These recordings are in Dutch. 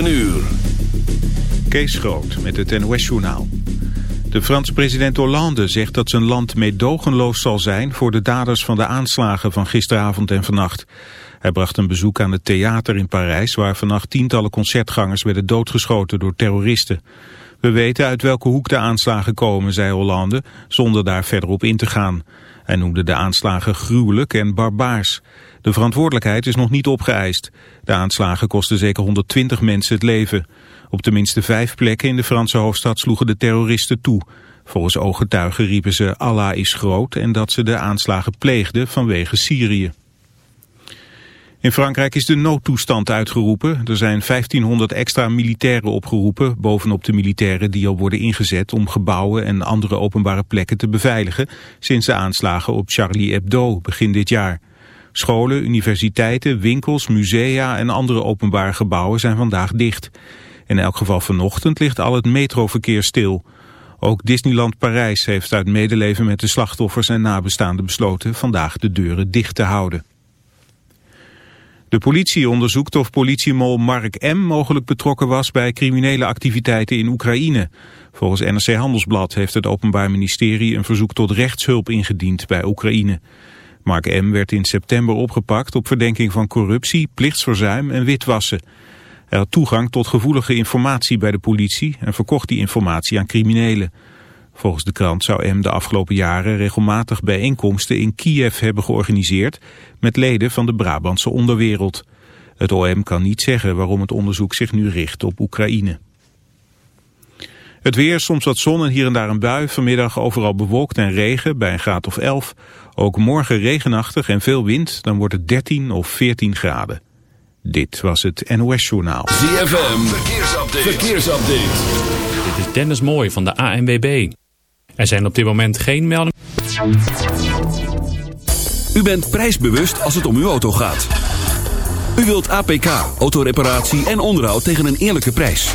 9 uur. Kees Groot met het NOS-journaal. De Franse president Hollande zegt dat zijn land meedogenloos zal zijn... voor de daders van de aanslagen van gisteravond en vannacht. Hij bracht een bezoek aan het theater in Parijs... waar vannacht tientallen concertgangers werden doodgeschoten door terroristen. We weten uit welke hoek de aanslagen komen, zei Hollande... zonder daar verder op in te gaan. Hij noemde de aanslagen gruwelijk en barbaars. De verantwoordelijkheid is nog niet opgeëist. De aanslagen kosten zeker 120 mensen het leven. Op tenminste vijf plekken in de Franse hoofdstad sloegen de terroristen toe. Volgens ooggetuigen riepen ze Allah is groot en dat ze de aanslagen pleegden vanwege Syrië. In Frankrijk is de noodtoestand uitgeroepen. Er zijn 1500 extra militairen opgeroepen, bovenop de militairen die al worden ingezet om gebouwen en andere openbare plekken te beveiligen sinds de aanslagen op Charlie Hebdo begin dit jaar. Scholen, universiteiten, winkels, musea en andere openbare gebouwen zijn vandaag dicht. In elk geval vanochtend ligt al het metroverkeer stil. Ook Disneyland Parijs heeft uit medeleven met de slachtoffers en nabestaanden besloten vandaag de deuren dicht te houden. De politie onderzoekt of politiemol Mark M. mogelijk betrokken was bij criminele activiteiten in Oekraïne. Volgens NRC Handelsblad heeft het Openbaar Ministerie een verzoek tot rechtshulp ingediend bij Oekraïne. Mark M. werd in september opgepakt op verdenking van corruptie, plichtsverzuim en witwassen. Hij had toegang tot gevoelige informatie bij de politie en verkocht die informatie aan criminelen. Volgens de krant zou M de afgelopen jaren regelmatig bijeenkomsten in Kiev hebben georganiseerd met leden van de Brabantse onderwereld. Het OM kan niet zeggen waarom het onderzoek zich nu richt op Oekraïne. Het weer, soms wat zon en hier en daar een bui. Vanmiddag overal bewolkt en regen bij een graad of 11. Ook morgen regenachtig en veel wind. Dan wordt het 13 of 14 graden. Dit was het NOS Journaal. ZFM, verkeersupdate. verkeersupdate. Dit is Dennis Mooij van de ANWB. Er zijn op dit moment geen meldingen. U bent prijsbewust als het om uw auto gaat. U wilt APK, autoreparatie en onderhoud tegen een eerlijke prijs.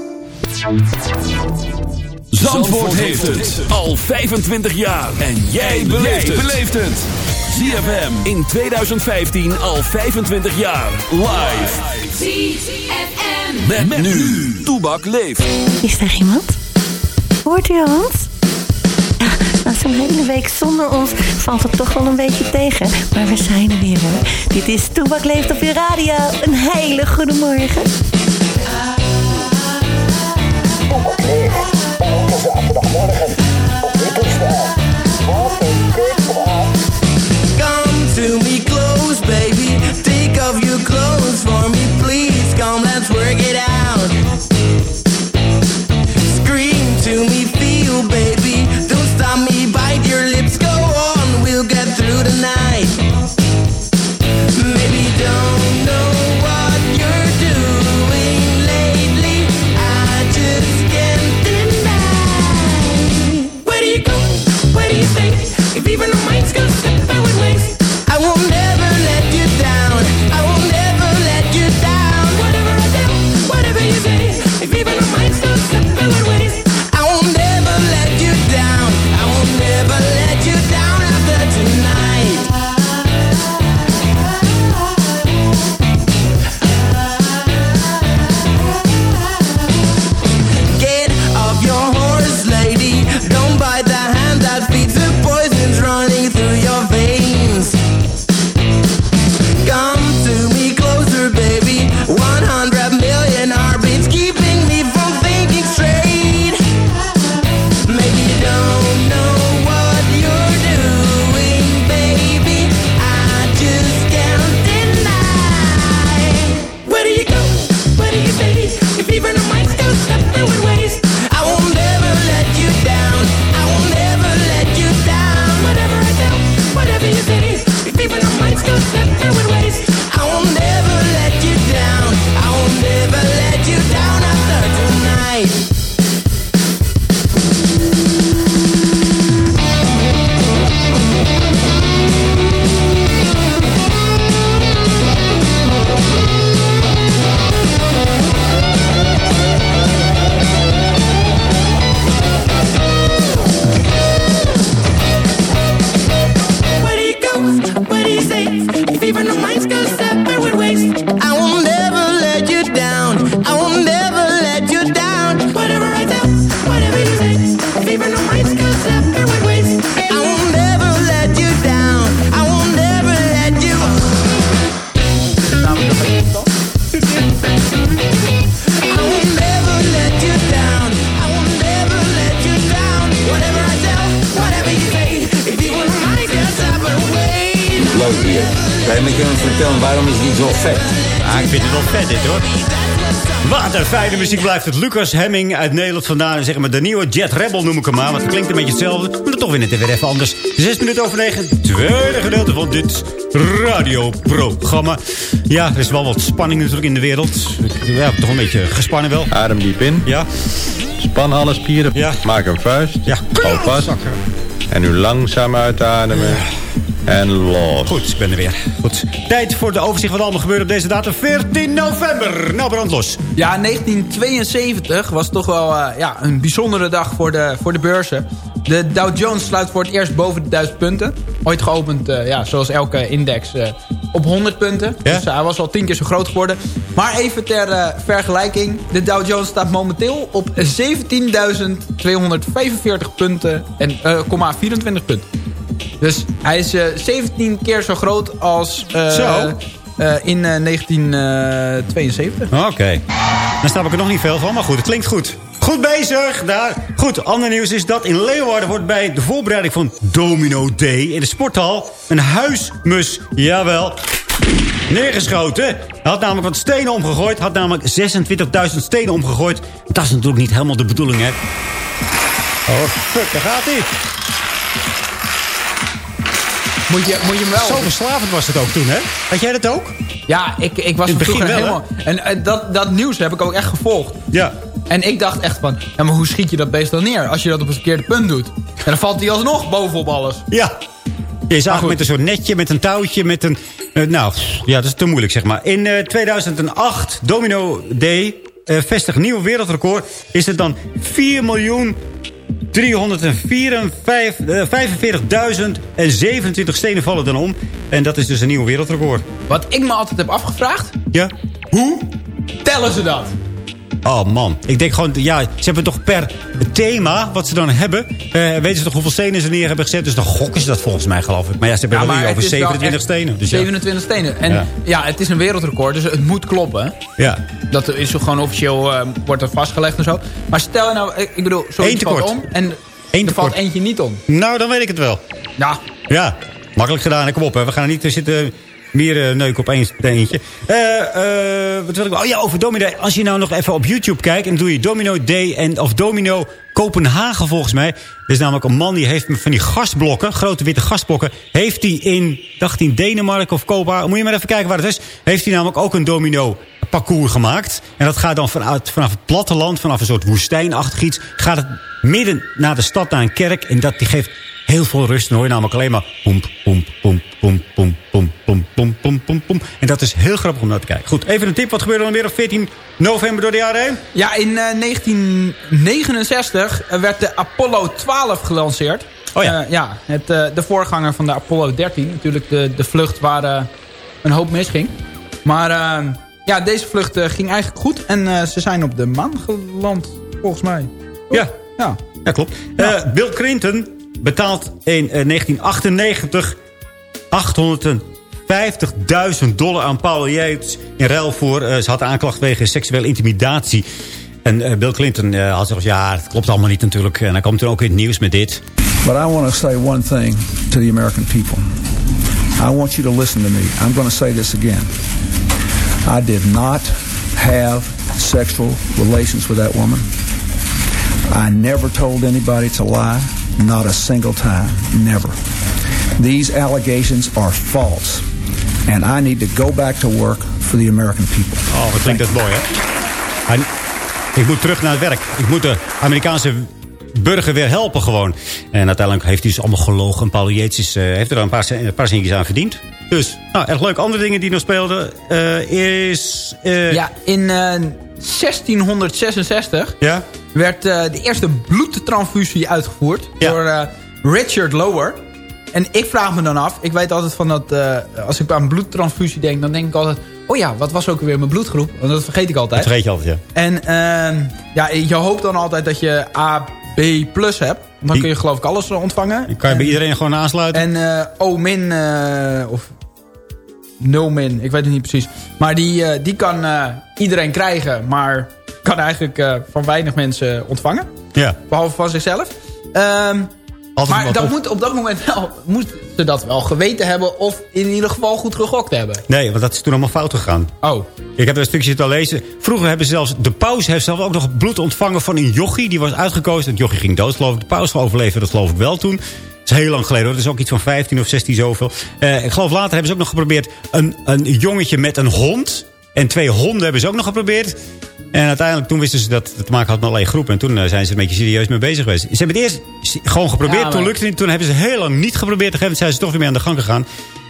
Zandvoort heeft het al 25 jaar. En jij beleeft het. ZFM in 2015 al 25 jaar. Live. ZFM. Met, met nu. Toebak leeft. Is er iemand? Hoort u ons? Ja, na zo'n hele week zonder ons valt het toch wel een beetje tegen. Maar we zijn er weer hoor. Dit is Toebak leeft op je radio. Een hele goede morgen. Elke zaterdagmorgen Fijne muziek blijft het. Lucas Hemming uit Nederland vandaan. Zeg maar de nieuwe Jet Rebel noem ik hem maar. Want het klinkt een beetje hetzelfde. Maar toch weer net weer even anders. Zes minuten over negen. Tweede gedeelte van dit radioprogramma. Ja, er is wel wat spanning natuurlijk in de wereld. Ja, toch een beetje gespannen wel. Adem diep in. Ja, Span alle spieren. Ja. Maak een vuist. ja. Hou vast. En nu langzaam uitademen. En los. Goed, ik ben er weer. Goed. Tijd voor de overzicht wat allemaal gebeurt op deze datum. 14 november. Nou, brand los. Ja, 1972 was toch wel eh, ja, een bijzondere dag voor de, voor de beurzen. De Dow Jones sluit voor het eerst boven de 1000 punten. Ooit geopend, eh, ja, zoals elke index, eh, op 100 punten. Ja? Dus hij was al 10 keer zo groot geworden. Maar even ter vergelijking. De Dow Jones staat momenteel op 17.245 punten en eh, komma 24 punten. Dus hij is eh, 17 keer zo groot als eh, Zo. eh, in eh, 1972. Oké. Dan snap ik er nog niet veel van, maar goed, het klinkt goed. Goed bezig daar. Goed, ander nieuws is dat in Leeuwarden wordt bij de voorbereiding van Domino Day in de sporthal een huismus, jawel, neergeschoten. Hij had namelijk wat stenen omgegooid. Had namelijk 26.000 stenen omgegooid. Dat is natuurlijk niet helemaal de bedoeling, hè. Oh, fuck, daar gaat hij. Moet je, moet je hem wel... Zo verslavend was het ook toen, hè? Had jij dat ook? Ja, ik, ik was In het begin wel, helemaal... En eh, dat, dat nieuws heb ik ook echt gevolgd. Ja. En ik dacht echt van... Ja, maar hoe schiet je dat beest dan neer? Als je dat op een verkeerde punt doet. En dan valt hij alsnog bovenop alles. Ja. Je zag met een soort netje, met een touwtje, met een... eh, nou, ja, dat is te moeilijk, zeg maar. In eh, 2008, Domino Day, eh vestigt nieuw wereldrecord. Is het dan 4 miljoen 345.027 stenen vallen dan om. En dat is dus een nieuw wereldrecord. Wat ik me altijd heb afgevraagd... Ja? Hoe tellen ze dat? Oh man, ik denk gewoon, ja, ze hebben toch per thema wat ze dan hebben, eh, weten ze toch hoeveel stenen ze neer hebben gezet. Dus dan gokken ze dat volgens mij geloof ik. Maar ja, ze hebben Ja, wel over het is wel 27 echt stenen. Dus ja. 27 stenen. En Ja. ja. het is een wereldrecord, dus het moet kloppen. ja. Dat is gewoon officieel, eh, wordt er vastgelegd en zo. Maar stel nou, ik ik bedoel, zoiets valt om en Eén er valt eentje niet om. Nou, dan weet ik het wel. Ja, Ja, makkelijk gedaan. En Kom op, hè. we gaan er niet eh, zitten meer eh, op één steentje. Eh, eh, wat wil ik... Oh ja, over Domino. Als je nou nog even op YouTube kijkt... en doe je Domino Day en, of Domino Kopenhagen volgens mij. Er is namelijk een man die heeft van die gasblokken... grote witte gasblokken... heeft hij in, dacht in Denemarken of Kopenhagen... moet je maar even kijken waar het is... heeft hij namelijk ook een domino parcours gemaakt. En dat gaat dan vanuit, vanaf het platteland... vanaf een soort woestijnachtig iets... gaat het midden naar de stad, naar een kerk... en dat die geeft heel veel rust. Dan hoor je namelijk alleen maar... Pomp, pomp, pomp, pomp, pomp, pomp, pomp, pomp, pomp, pomp, pomp. En dat is heel grappig om naar te kijken. Goed, even een tip. Wat gebeurde er dan weer op 14 november door de jaren heen? Ja, in eh, 1969 werd de Apollo 12 gelanceerd. Oh ja. Eh, ja het, eh, de voorganger van de Apollo 13. Natuurlijk de, de vlucht waar eh, een hoop misging. Maar eh, ja, deze vlucht eh, ging eigenlijk goed. En eh, ze zijn op de maan geland, volgens mij. Ja, Ja. ja klopt. Eh, Bill Clinton betaalt in eh, 1998 850.000 dollar aan Paul Yates in ruil voor... eh, ze had aanklacht wegen seksuele intimidatie. En eh, Bill Clinton eh, had gezegd, ja, dat klopt allemaal niet natuurlijk. En hij kwam toen ook in het nieuws met dit. But I want to say one thing to the American people. I want you to listen to me. I'm going to say this again. I did not have sexual relations with that woman. I never told anybody to lie. Not a single time. Never. These allegations are false. And I need to go back to work for the American people. Oh, wat klinkt dat mooi, hè? Ik moet terug naar het werk. Ik moet de Amerikaanse burger weer helpen gewoon. En uiteindelijk heeft hij dus allemaal gelogen. En Paul is, eh, heeft er een paar, een paar centjes aan verdiend. Dus, nou, erg leuk. Andere dingen die nog speelden eh, is... eh, Ja, in eh, 1666 Ja? werd eh, de eerste bloedtransfusie uitgevoerd Ja. door eh, Richard Lower. en ik vraag me dan af, ik weet altijd van dat, eh, als ik aan bloedtransfusie denk, dan denk ik altijd, oh ja, wat was ook weer mijn bloedgroep? Want dat vergeet ik altijd. Dat vergeet je altijd, ja. En ehm, ja, je hoopt dan altijd dat je AB plus hebt. Dan kun je geloof ik alles eh, ontvangen. Dan kan je bij iedereen gewoon aansluiten. En eh, O min, eh, of 0 min, ik weet het niet precies. Maar die, eh, die kan eh, iedereen krijgen, maar kan eigenlijk eh, van weinig mensen ontvangen. Ja. Behalve van zichzelf. Ehm, maar dat op- moet, op dat moment wel, moeten ze dat wel geweten hebben... of in ieder geval goed gegokt hebben. Nee, want dat is toen allemaal fout gegaan. Oh. Ik heb er een stukje zitten lezen. Vroeger hebben ze zelfs... De paus heeft zelf ook nog bloed ontvangen van een jochie. Die was uitgekozen. Het jochie ging dood, geloof ik. De paus overleefde dat geloof ik wel toen. Is heel lang geleden. hoor. Dat is ook iets van 15 of 16 zoveel. Eh, ik geloof later hebben ze ook nog geprobeerd... Een, een jongetje met een hond. En twee honden hebben ze ook nog geprobeerd. En uiteindelijk toen wisten ze dat het te maken had met alleen groepen. En toen eh, zijn ze een beetje serieus mee bezig geweest. Ze hebben het eerst gewoon geprobeerd. Ja, Toen lukte het niet. Toen hebben ze heel lang niet geprobeerd. Moment zijn ze toch weer mee aan de gang gegaan.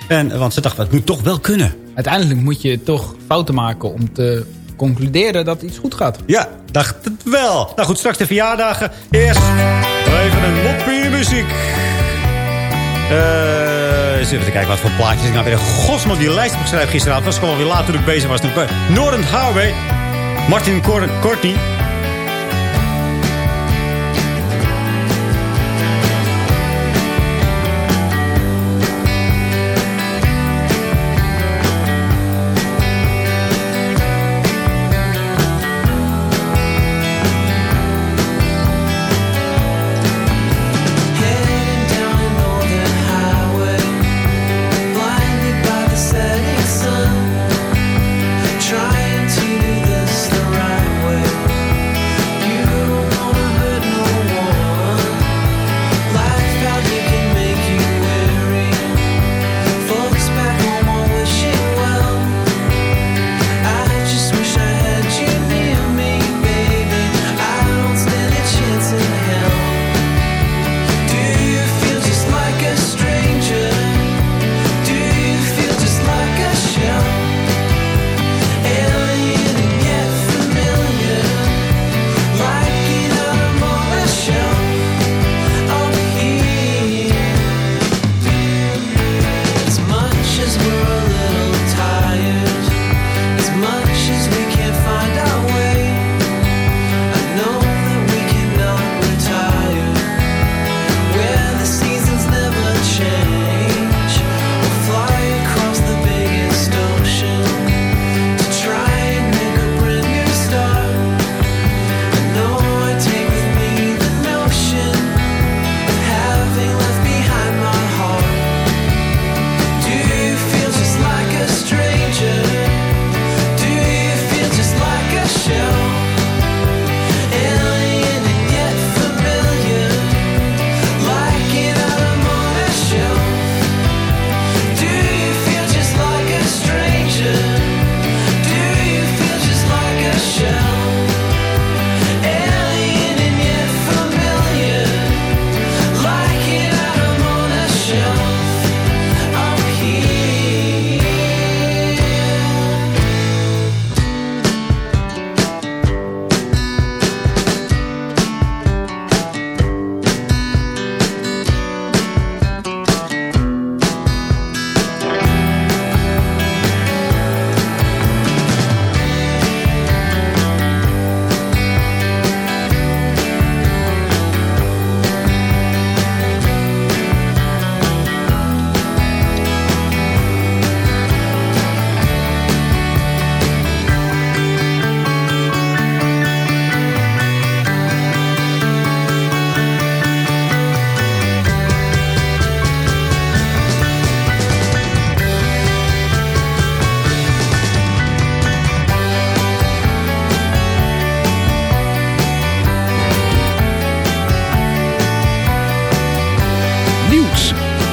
En, want ze dachten, het moet toch wel kunnen. Uiteindelijk moet je toch fouten maken om te concluderen dat iets goed gaat. Ja, dacht het wel. Nou goed, straks de verjaardagen. Eerst even een moppie muziek. Eh, eens even te kijken wat voor plaatjes ik nou weer... Godsman, die lijst heb geschreven gisteravond. was gewoon weer laat toen ik bezig was. Northern Highway. Martin Courtney.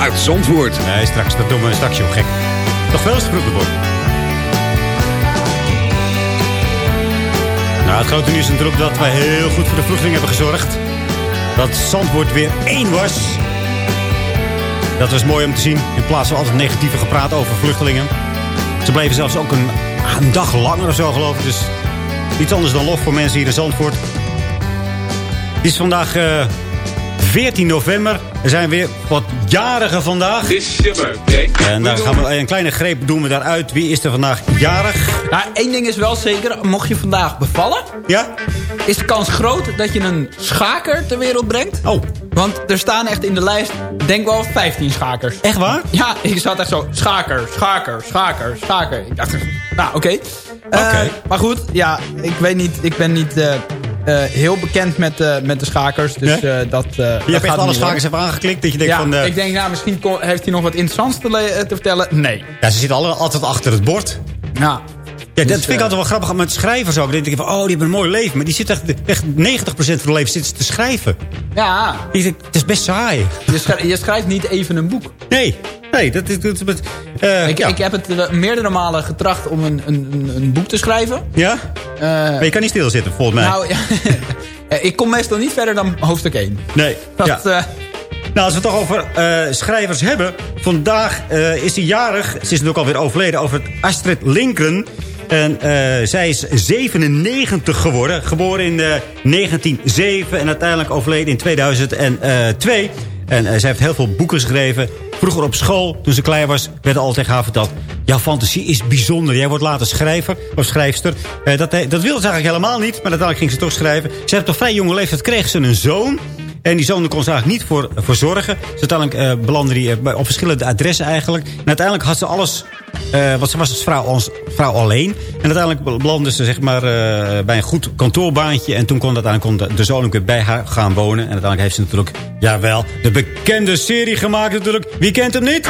Nieuws uit Zandvoort. Nee, straks, dat doen we straks, joh, gek. Nog veel te vroeg. Nou, het grote nieuws is natuurlijk dat wij heel goed voor de vluchtelingen hebben gezorgd. Dat Zandvoort weer één was. Dat was mooi om te zien. In plaats van altijd negatieve gepraat over vluchtelingen. Ze bleven zelfs ook een, dag langer of zo, geloof ik. Dus iets anders dan lof voor mensen hier in Zandvoort. Het is vandaag eh, 14 november. Er zijn weer wat jarigen vandaag. En daar gaan we een kleine greep doen we daaruit. Wie is er vandaag jarig? Nou, één ding is wel zeker. Mocht je vandaag bevallen... Ja? Is de kans groot dat je een schaker ter wereld brengt. Oh. Want er staan echt in de lijst, denk wel 15 schakers. Echt waar? Ja, ik zat echt zo, schaker, schaker, schaker, schaker. Ik dacht, nou oké. Oké. Eh, maar goed, ja, ik weet niet, ik ben niet eh, heel bekend met, eh, met de schakers. Dus eh, dat eh, Je hebt echt alle schakers even aangeklikt. Dat je denkt van... eh, ik denk, nou, misschien heeft hij nog wat interessants te, eh, te vertellen. Nee. Ja, ze zitten alle, altijd achter het bord. Ja. Ja, dat Dus, vind ik eh, altijd wel grappig met schrijvers ook. Dan denk ik van, oh, die hebben een mooi leven. Maar die zitten echt, echt 90% van hun leven zitten te schrijven. Ja, Ik denk, het is best saai. je, schrijft, je schrijft niet even een boek. Nee, nee, dat is... Dat, dat, eh, Ik, ja. ik heb het eh, meerdere malen getracht om een, een, een- boek te schrijven. ja? Maar je kan niet stilzitten, volgens mij. Nou, ja, ik kom meestal niet verder dan hoofdstuk 1. nee. Dat, ja. Nou, als we het toch over schrijvers hebben. Vandaag is hij jarig. Ze is natuurlijk alweer overleden over het Astrid Lindgren. En eh, zij is 97 geworden. Geboren in eh, 1907 en uiteindelijk overleden in 2002. En eh, zij heeft heel veel boeken geschreven. Vroeger op school, toen ze klein was, werd er altijd tegen jouw fantasie is bijzonder. Jij wordt later schrijver of schrijfster. Eh, dat, dat wilde ze eigenlijk helemaal niet, maar uiteindelijk ging ze toch schrijven. Ze heeft op vrij jonge leeftijd kreeg ze een zoon... En die zoon kon ze eigenlijk niet voor, voor zorgen. Dus uiteindelijk eh, belandde die eh, op verschillende adressen eigenlijk. En uiteindelijk had ze alles... eh want ze was als vrouw, vrouw alleen. En uiteindelijk be- belandde ze zeg maar, eh, bij een goed kantoorbaantje. En toen kon, uiteindelijk kon de, de zoon ook weer bij haar gaan wonen. En uiteindelijk heeft ze natuurlijk, jawel, de bekende serie gemaakt natuurlijk. Wie kent hem niet?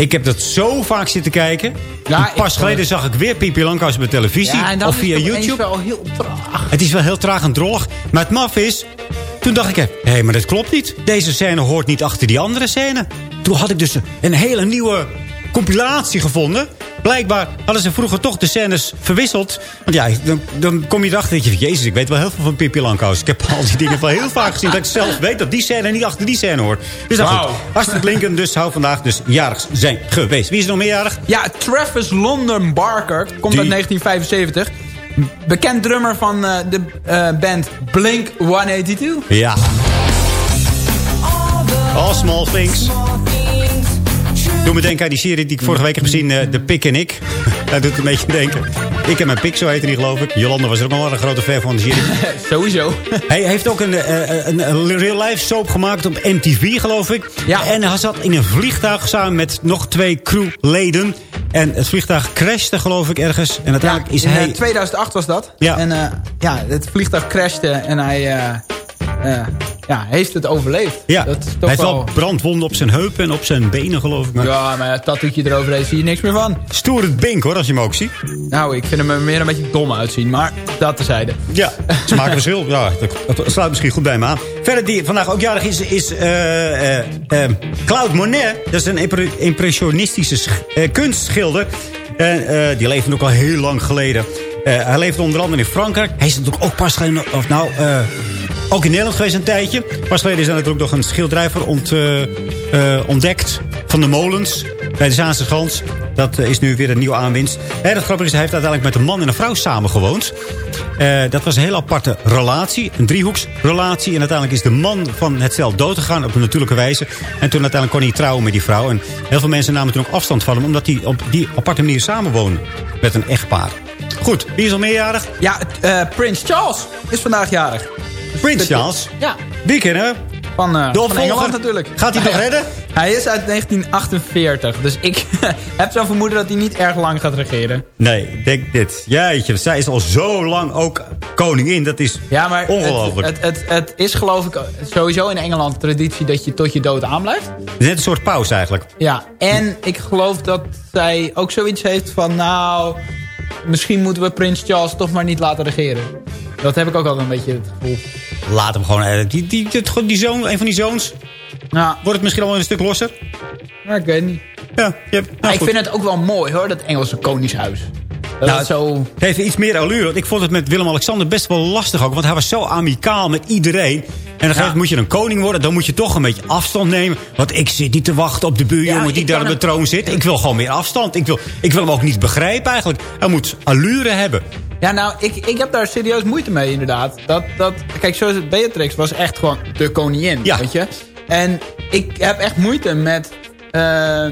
Ik heb dat zo vaak zitten kijken. Ja, pas geleden zag ik weer Pipi Langkous op de televisie. ja, en dan of is via het opeens YouTube. wel heel traag. Het is wel heel traag en drollig. Maar het maf is... Toen dacht ik, hé, hey, maar dat klopt niet. Deze scène hoort niet achter die andere scène. Toen had ik dus een hele nieuwe compilatie gevonden. Blijkbaar hadden ze vroeger toch de scènes verwisseld. Want ja, dan, dan kom je erachter dat je... Jezus, ik weet wel heel veel van Pippi Langkous. Ik heb al die dingen wel heel vaak gezien. Dat ik zelf weet dat die scène niet achter die scène hoort. Dus dat Wauw. goed. Astrid Lincoln dus zou vandaag dus jarig zijn geweest. Wie is er nog meerjarig? Ja, Travis London Barker, komt Die- uit 1975. Bekend drummer van eh, de eh, band Blink-182. Ja. All small things. Doe me denken aan die serie die ik vorige week heb gezien. eh, De Pik en ik. Dat doet een beetje denken. Ik en mijn pik, zo heette die geloof ik. Jolanda was er ook nog wel een grote fan van de serie. Sowieso. Hij heeft ook een, eh, een, een real-life soap gemaakt op MTV, geloof ik. Ja. En hij zat in een vliegtuig samen met nog twee crewleden. En het vliegtuig crashte, geloof ik, ergens. En uiteindelijk is in hij... eh, 2008 was dat. Ja. En eh, ja, het vliegtuig crashte en hij eh, eh, ja, heeft het overleefd. ja, Dat is hij toch heeft wel brandwonden op zijn heupen en op zijn benen, geloof ik. Maar Ja, maar het tattoetje eroverheen zie je niks meer van. Stoer het bink, hoor, als je hem ook ziet. Nou, ik vind hem er meer een beetje dom uitzien, maar dat tezijde. Ja, smaakverschil. Ja, dat, dat sluit misschien goed bij me aan. Verder die vandaag ook jarig is, is eh, eh, eh, Claude Monet. Dat is een impre- impressionistische sch- kunstschilder. En die leefde ook al heel lang geleden. Hij leefde onder andere in Frankrijk. Hij is natuurlijk ook pas geleden... Of nou, eh, ook in Nederland geweest een tijdje. Pas geleden is er natuurlijk nog een ont, eh, eh, ontdekt. Van de molens. Bij de Zaanse Schans. Dat eh, is nu weer een nieuwe aanwinst. En het grappige is, hij heeft uiteindelijk met een man en een vrouw samengewoond. Eh, dat was een heel aparte relatie. Een driehoeksrelatie. En uiteindelijk is de man van het stel dood gegaan op een natuurlijke wijze. En toen uiteindelijk kon hij trouwen met die vrouw. En heel veel mensen namen toen ook afstand van hem. Omdat hij op die aparte manier samenwoonde. Met een echtpaar. Goed, wie is al meerjarig? Ja, Prins Charles is vandaag jarig. Prins Charles. Ja, Die kennen we. van, eh, De van. Engeland natuurlijk. Gaat hij nog redden? Hij is uit 1948, dus ik heb zo'n vermoeden dat hij niet erg lang gaat regeren. Nee, ik denk dit. Jeetje, zij is al zo lang ook koningin. Dat is Ja, maar ongelooflijk. Het, het, het, het is geloof ik sowieso in Engeland traditie dat je tot je dood aanblijft. Net een soort pauze eigenlijk. Ja, en ik geloof dat zij ook zoiets heeft van... nou, misschien moeten we Prins Charles toch maar niet laten regeren. Dat heb ik ook altijd een beetje het gevoel. Laat hem gewoon. eh, Die, die, die, die zoon, een van die zoons. Nou, Wordt het misschien al een stuk losser? maar ik weet niet. Ja, je hebt, nou, Maar ik goed. vind het ook wel mooi hoor, dat Engelse koningshuis. Dat Nou, is zo... Het heeft iets meer allure. Want ik vond het met Willem-Alexander best wel lastig ook. Want hij was zo amicaal met iedereen. En dan moment moet je een koning worden. Dan moet je toch een beetje afstand nemen. Want ik zit niet te wachten op de buurjongen die daar op de troon zit. Ik wil gewoon meer afstand. Ik wil, ik wil hem ook niet begrijpen eigenlijk. Hij moet allure hebben. Ja, nou, ik, ik heb daar serieus moeite mee, inderdaad. Dat, dat, kijk, zoals het Beatrix was echt gewoon de koningin, Ja. weet je. En ik heb echt moeite met eh,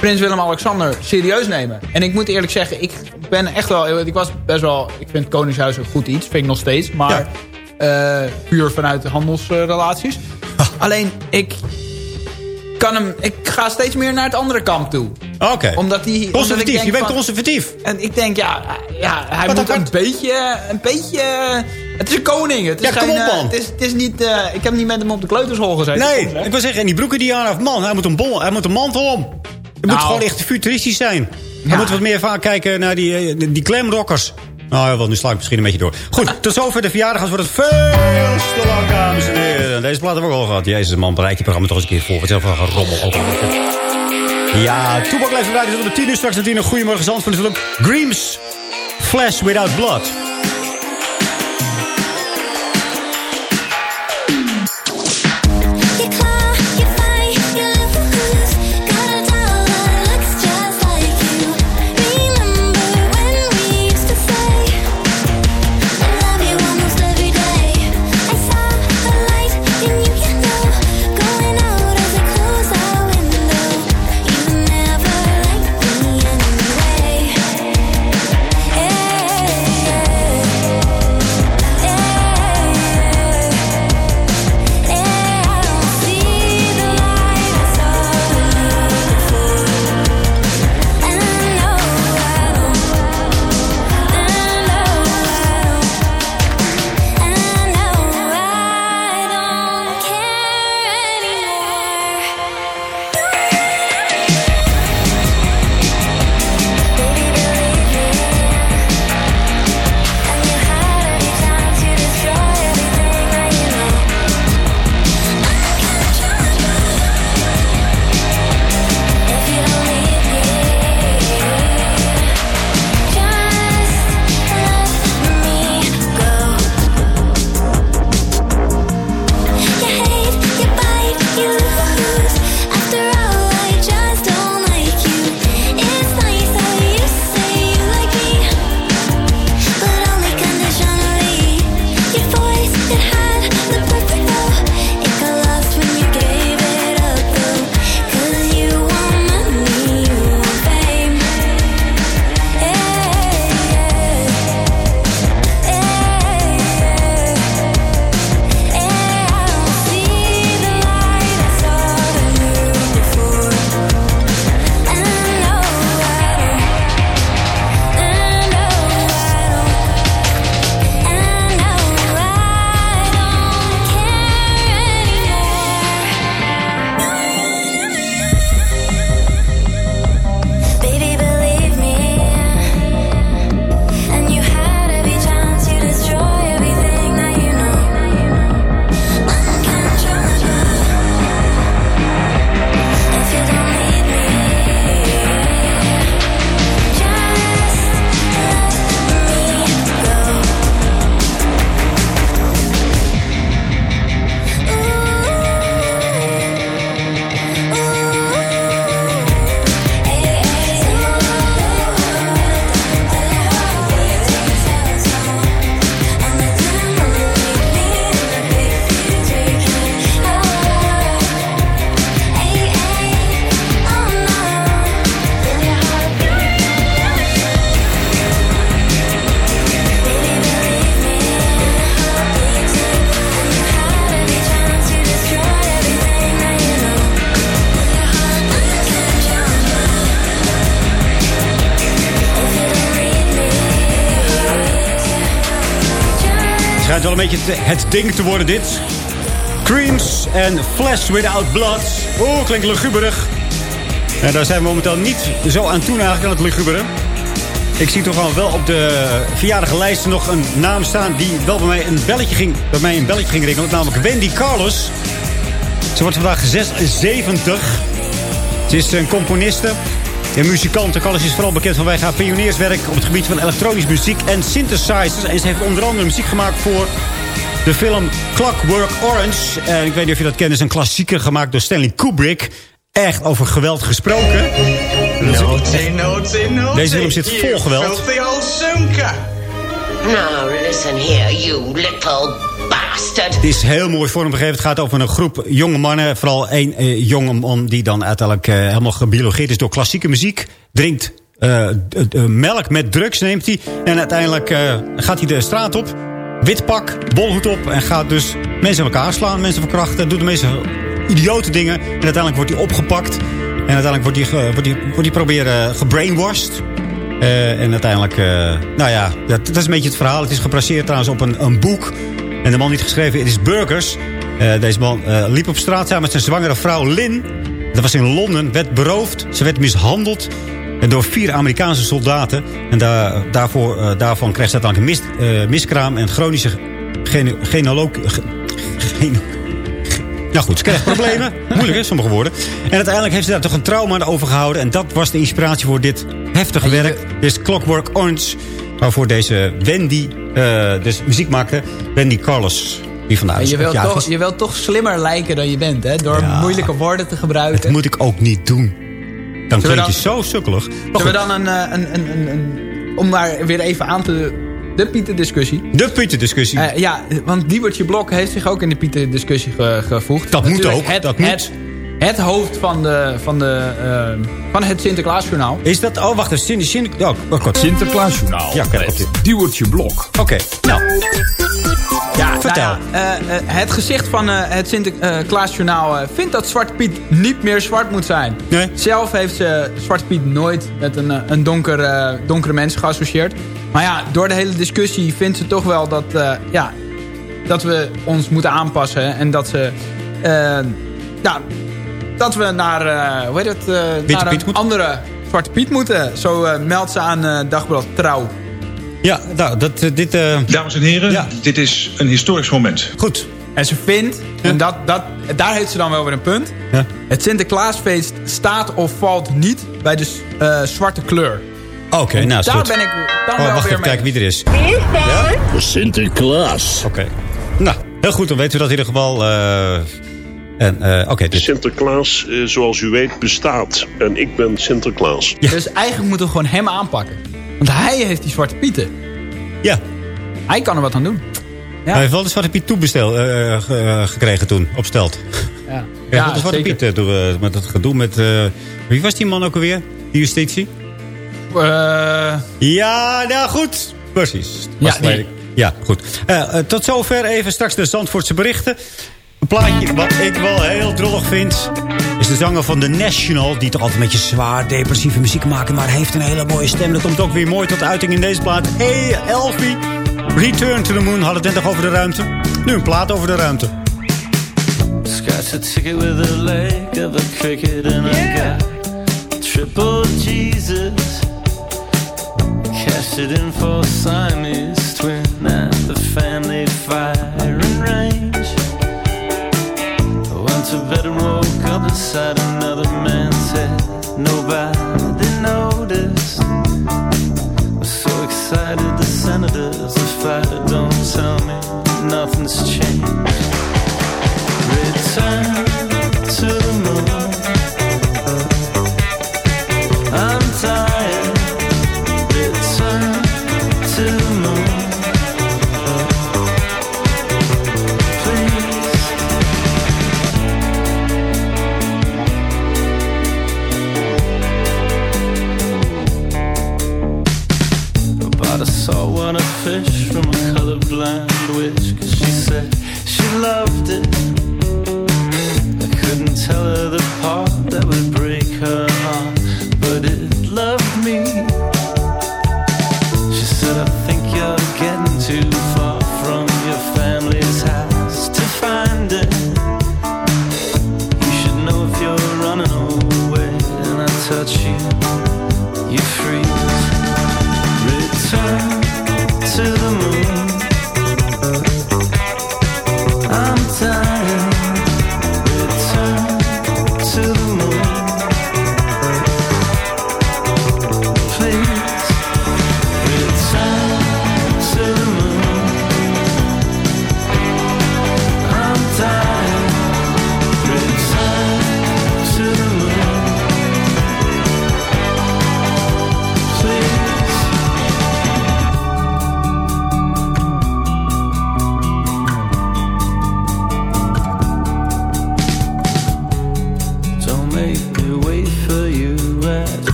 Prins Willem-Alexander serieus nemen. En ik moet eerlijk zeggen, ik ben echt wel... Ik was best wel... Ik vind Koningshuis een goed iets, vind ik nog steeds. Maar eh, puur vanuit de handelsrelaties. Alleen, ik kan hem... Ik ga steeds meer naar het andere kamp toe. Oké. Omdat die, Conservatief, je bent van- conservatief. En ik denk, ja, ja hij Wat moet een beetje, een beetje... Het is een koning. Het is Ja, kom geen, op, eh, man. Het is, het is niet... eh, ik heb niet met hem op de kleuterschool gezeten. Nee, soms, ik wil zeggen, en die broeken die aan heeft, man, hij moet een, bol, hij moet een mantel om. Het moet Nou. gewoon echt futuristisch zijn. Hij Ja. moet wat meer vaak kijken naar die, eh, die, die klemrockers. Nou ja, wel, nu sla ik misschien een beetje door. Goed, tot zover de verjaardag. wordt het veel te lang, dames en heren. Deze plaat hebben we ook al gehad. Jezus, man, bereik je programma toch eens een keer voor. Wat is er van gerommel. Ja, Toebak blijft erbij. Tot de tien uur straks natuurlijk. Goedemorgen, Zandvoort natuurlijk. Dreams, Flash Without Blood. Het, ding te worden, dit. Creams en Flesh Without Blood. Oeh, klinkt luguberig. En daar zijn we momenteel niet zo aan toe eigenlijk aan het luguberen. Ik zie toch wel, wel op de verjaardige lijst nog een naam staan... die wel bij mij een belletje ging, bij mij een belletje ging rinkelen. Namelijk Wendy Carlos. Ze wordt vandaag 76. Ze is een componiste. En muzikant. Carlos is vooral bekend vanwege haar pionierswerk... op het gebied van elektronische muziek en synthesizers. En ze heeft onder andere muziek gemaakt voor De film Clockwork Orange. En ik weet niet of je dat kent. is een klassieker gemaakt door Stanley Kubrick. Echt over geweld gesproken. Naughty, naughty, naughty. Deze film zit vol geweld. Now listen here, you little bastard. Het is heel mooi vormgegeven. Het gaat over een groep jonge mannen. Vooral één eh, jonge man die dan uiteindelijk eh, helemaal gebiologeerd is door klassieke muziek. Drinkt eh, melk met drugs neemt hij. En uiteindelijk eh, gaat hij de straat op. Wit pak, bolhoed op. En gaat dus mensen in elkaar slaan, mensen verkrachten. Doet de meeste idiote dingen. En uiteindelijk wordt hij opgepakt. En uiteindelijk wordt hij, wordt wordt hij proberen gebrainwashed. Eh, en uiteindelijk, eh, nou ja, dat, dat is een beetje het verhaal. Het is gebaseerd trouwens op een, een boek. En de man die het geschreven heeft, is Burgers. Eh, deze man liep op straat samen met zijn zwangere vrouw Lynn. Dat was in Londen, werd beroofd. Ze werd mishandeld eh, door vier Amerikaanse soldaten. En daar, daarvoor, eh, daarvan kreeg ze uiteindelijk een mis, eh, miskraam en chronische gene, genealoog... ge- gene- nou goed, ze kreeg problemen. Moeilijk hè, sommige woorden. En uiteindelijk heeft ze daar toch een trauma aan overgehouden. En dat was de inspiratie voor dit heftige werk. Dit is Clockwork Orange. Waarvoor deze Wendy eh, dus muziek maakte. Wendy Carlos. Die vandaag je, wilt toch, is. je wilt toch slimmer lijken dan je bent, hè? Door moeilijke woorden te gebruiken. Dat moet ik ook niet doen. Dan Zullen we klink je zo sukkelig. Zullen we dan een, eh, een, een, een, een... Om maar weer even aan te... De Pieter-discussie. De Pieter-discussie. Eh, ja, want Diebertje Blok heeft zich ook in de Pieter-discussie ge- gevoegd. Dat moet ook, Het, dat moet. Het, het hoofd van, de, van, de, eh, van het Sinterklaasjournaal. Is dat... Oh, wacht even. Sin, Sin, oh, oh. Sinterklaasjournaal. Ja, kijk. Duwertje Blok. Oké, nou. Ja, Vertel. nou ja, eh, eh, het gezicht van eh, het Sinterklaasjournaal vindt dat Zwarte Piet niet meer zwart moet zijn. Nee. Zelf heeft ze Zwarte Piet nooit met een, een donker, donkere mens geassocieerd. Maar ja, door de hele discussie vindt ze toch wel dat, ja, dat we ons moeten aanpassen. En dat ze... ja, dat we naar, hoe heet het, naar een andere Zwarte Piet moeten. Zo meldt ze aan Dagblad Trouw. Ja, nou, dat, eh, dit... eh, Dames en heren, Ja. dit is een historisch moment. goed. En ze vindt, en dat, dat, daar heeft ze dan wel weer een punt... Ja. het Sinterklaasfeest staat of valt niet bij de eh, zwarte kleur. Oké, nou is daar goed. ben ik dan Oh, wel wacht weer even kijken wie er is. De Sinterklaas. Oké. Nou, heel goed. Dan weten we dat in ieder geval... eh, en, eh, Oké, dus... Sinterklaas, eh, zoals u weet, bestaat. En ik ben Sinterklaas. Dus eigenlijk moeten we gewoon hem aanpakken. Want hij heeft die zwarte pieten. Ja. Hij kan er wat aan doen. Ja. Hij heeft wel de Zwarte Piet toebestel eh, ge- gekregen toen, op stelt. Ja, Ja, de Zwarte zeker. Piet, toen, met dat gedoe met... eh, wie was die man ook alweer? Die justitie? Eh, Ja, nou goed. Precies. Ja, Was die. Ja, goed. Tot zover even straks de Zandvoortse berichten. Een plaatje wat ik wel heel drollig vind... is de zanger van The National... die toch altijd een beetje zwaar depressieve muziek maakt... maar heeft een hele mooie stem. Dat komt ook weer mooi tot uiting in deze plaat. Hey, Elfie. Return to the Moon. Hadden het net nog over de ruimte. Nu een plaat over de ruimte. Scratch a ticket with a leg of a cricket and I got triple Jesus. Cashed it in for Siamese twin and the family firing range. I went to bed woke up inside another man's head. Nobody noticed. Was so excited the senators are fired. Don't tell me nothing's changed. love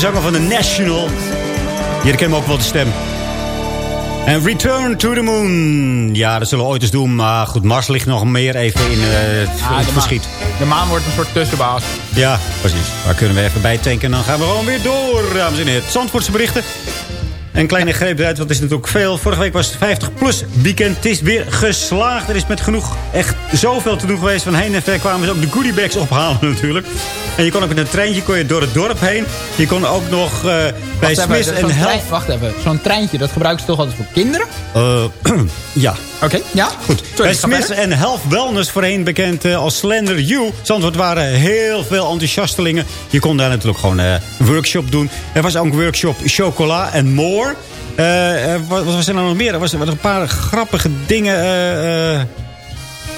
de zanger van The National. Hier kennen we ook wel de stem. En Return to the Moon. Ja, dat zullen we ooit eens doen. Maar goed, Mars ligt nog meer even in eh, het, Ah, het de verschiet. maan- De maan wordt een soort tussenbaas. Ja, precies. Daar kunnen we even bij tanken. En dan gaan we gewoon weer door, dames en heren. Zandvoortse berichten. Een kleine greep eruit, want het is natuurlijk veel. Vorige week was het 50 plus weekend. Het is weer geslaagd. Er is met genoeg, echt zoveel te doen geweest. Van heen en ver kwamen ze ook de goodiebags ophalen natuurlijk. En je kon ook met een treintje kon je door het dorp heen. Je kon ook nog eh, bij Smith en Helft... Wacht even, zo'n treintje, dat gebruiken ze toch altijd voor kinderen? Eh, ja. Oké, ja. Goed. Sorry, Bij Smith en Health Wellness, voorheen bekend eh, als Slender U. Zandvoort waren heel veel enthousiastelingen. Je kon daar natuurlijk gewoon een workshop doen. Er was ook een workshop chocola en more. Wat, wat was er nou nog meer? Er was, er waren een paar grappige dingen.